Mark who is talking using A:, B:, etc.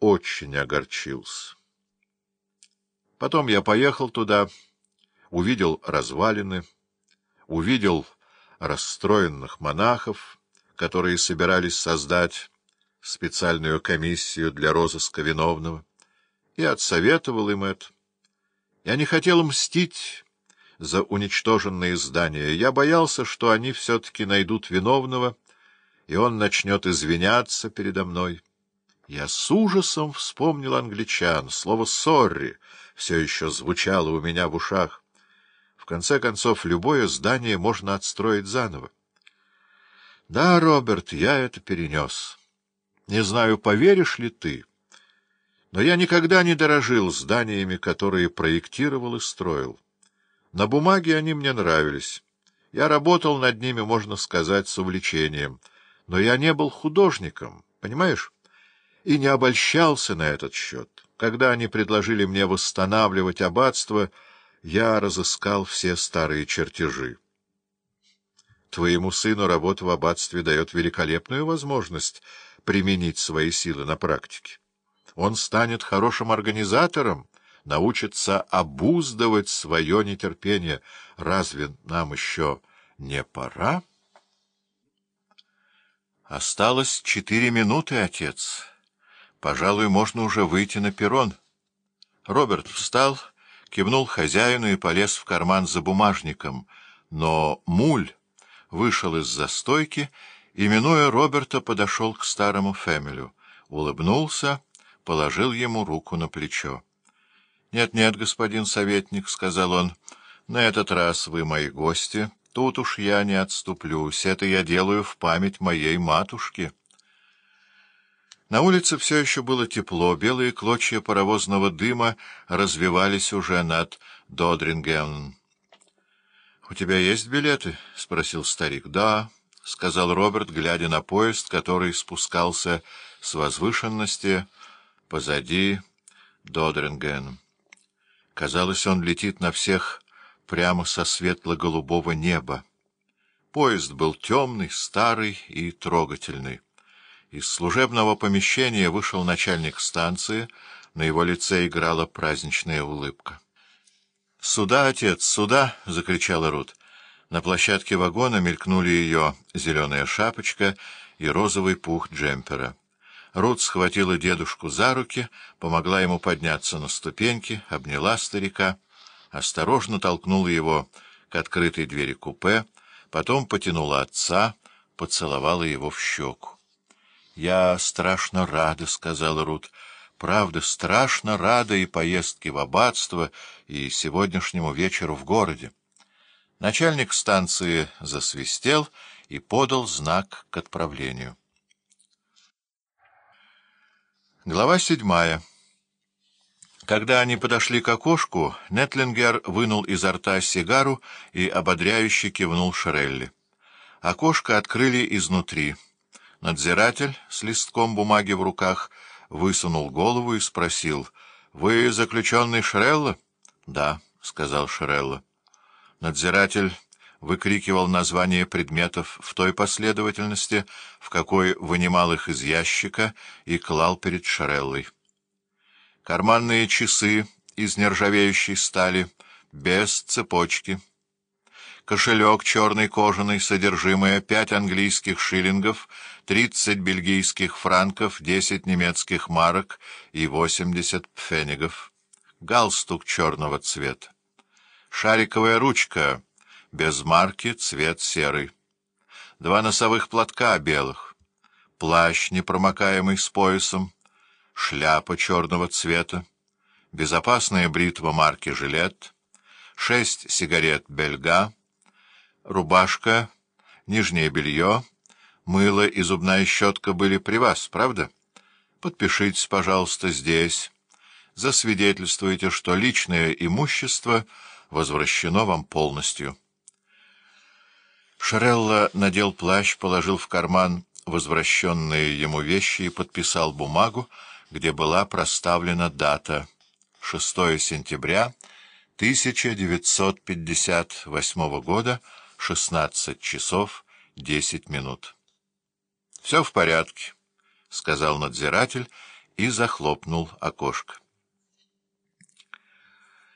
A: очень огорчился. Потом я поехал туда, увидел развалины, увидел расстроенных монахов, которые собирались создать специальную комиссию для розыска виновного, и отсоветовал им это. Я не хотел мстить за уничтоженные здания. Я боялся, что они все-таки найдут виновного, и он начнет извиняться передо мной. Я с ужасом вспомнил англичан. Слово «сорри» все еще звучало у меня в ушах. В конце концов, любое здание можно отстроить заново. Да, Роберт, я это перенес. Не знаю, поверишь ли ты, но я никогда не дорожил зданиями, которые проектировал и строил. На бумаге они мне нравились. Я работал над ними, можно сказать, с увлечением. Но я не был художником, понимаешь? И не обольщался на этот счет. Когда они предложили мне восстанавливать аббатство, я разыскал все старые чертежи. Твоему сыну работа в аббатстве дает великолепную возможность применить свои силы на практике. Он станет хорошим организатором, научится обуздывать свое нетерпение. Разве нам еще не пора? Осталось четыре минуты, отец. Пожалуй, можно уже выйти на перрон. Роберт встал, кивнул хозяину и полез в карман за бумажником, но муль вышел из застойки и, минуя Роберта, подошел к старому Фэмилю, улыбнулся, положил ему руку на плечо. «Нет, — Нет-нет, господин советник, — сказал он, — на этот раз вы мои гости. Тут уж я не отступлюсь. Это я делаю в память моей матушки. На улице все еще было тепло, белые клочья паровозного дыма развивались уже над Додрингеном. — У тебя есть билеты? — спросил старик. — Да, — сказал Роберт, глядя на поезд, который спускался с возвышенности позади Додрингена. Казалось, он летит на всех прямо со светло-голубого неба. Поезд был темный, старый и трогательный. Из служебного помещения вышел начальник станции, на его лице играла праздничная улыбка. — Сюда, отец, сюда! — закричала Рут. На площадке вагона мелькнули ее зеленая шапочка и розовый пух джемпера. Рут схватила дедушку за руки, помогла ему подняться на ступеньки, обняла старика, осторожно толкнула его к открытой двери купе, потом потянула отца, поцеловала его в щеку. — Я страшно рада, — сказала Рут. — Правда, страшно рада и поездке в аббатство, и сегодняшнему вечеру в городе. Начальник станции засвистел и подал знак к отправлению. Глава седьмая. Когда они подошли к окошку, Нетлингер вынул изо рта сигару и ободряюще кивнул Шерелли. Окошко открыли изнутри. Надзиратель с листком бумаги в руках высунул голову и спросил, — Вы заключенный Шрелла? — Да, — сказал Шрелла. Надзиратель выкрикивал названия предметов в той последовательности, в какой вынимал их из ящика и клал перед Шареллой. Карманные часы из нержавеющей стали, без цепочки. Кошелек черный кожаный, содержимое пять английских шиллингов, тридцать бельгийских франков, десять немецких марок и восемьдесят пфенигов. Галстук черного цвета. Шариковая ручка — без марки, цвет серый. Два носовых платка белых, плащ непромокаемый с поясом, шляпа черного цвета, безопасная бритва марки «Жилет», шесть сигарет «Бельга», рубашка, нижнее белье, мыло и зубная щетка были при вас, правда? Подпишитесь, пожалуйста, здесь. Засвидетельствуйте, что личное имущество возвращено вам полностью. Шарелла надел плащ, положил в карман возвращенные ему вещи и подписал бумагу, где была проставлена дата — 6 сентября 1958 года, 16 часов 10 минут. — Все в порядке, — сказал надзиратель и захлопнул окошко.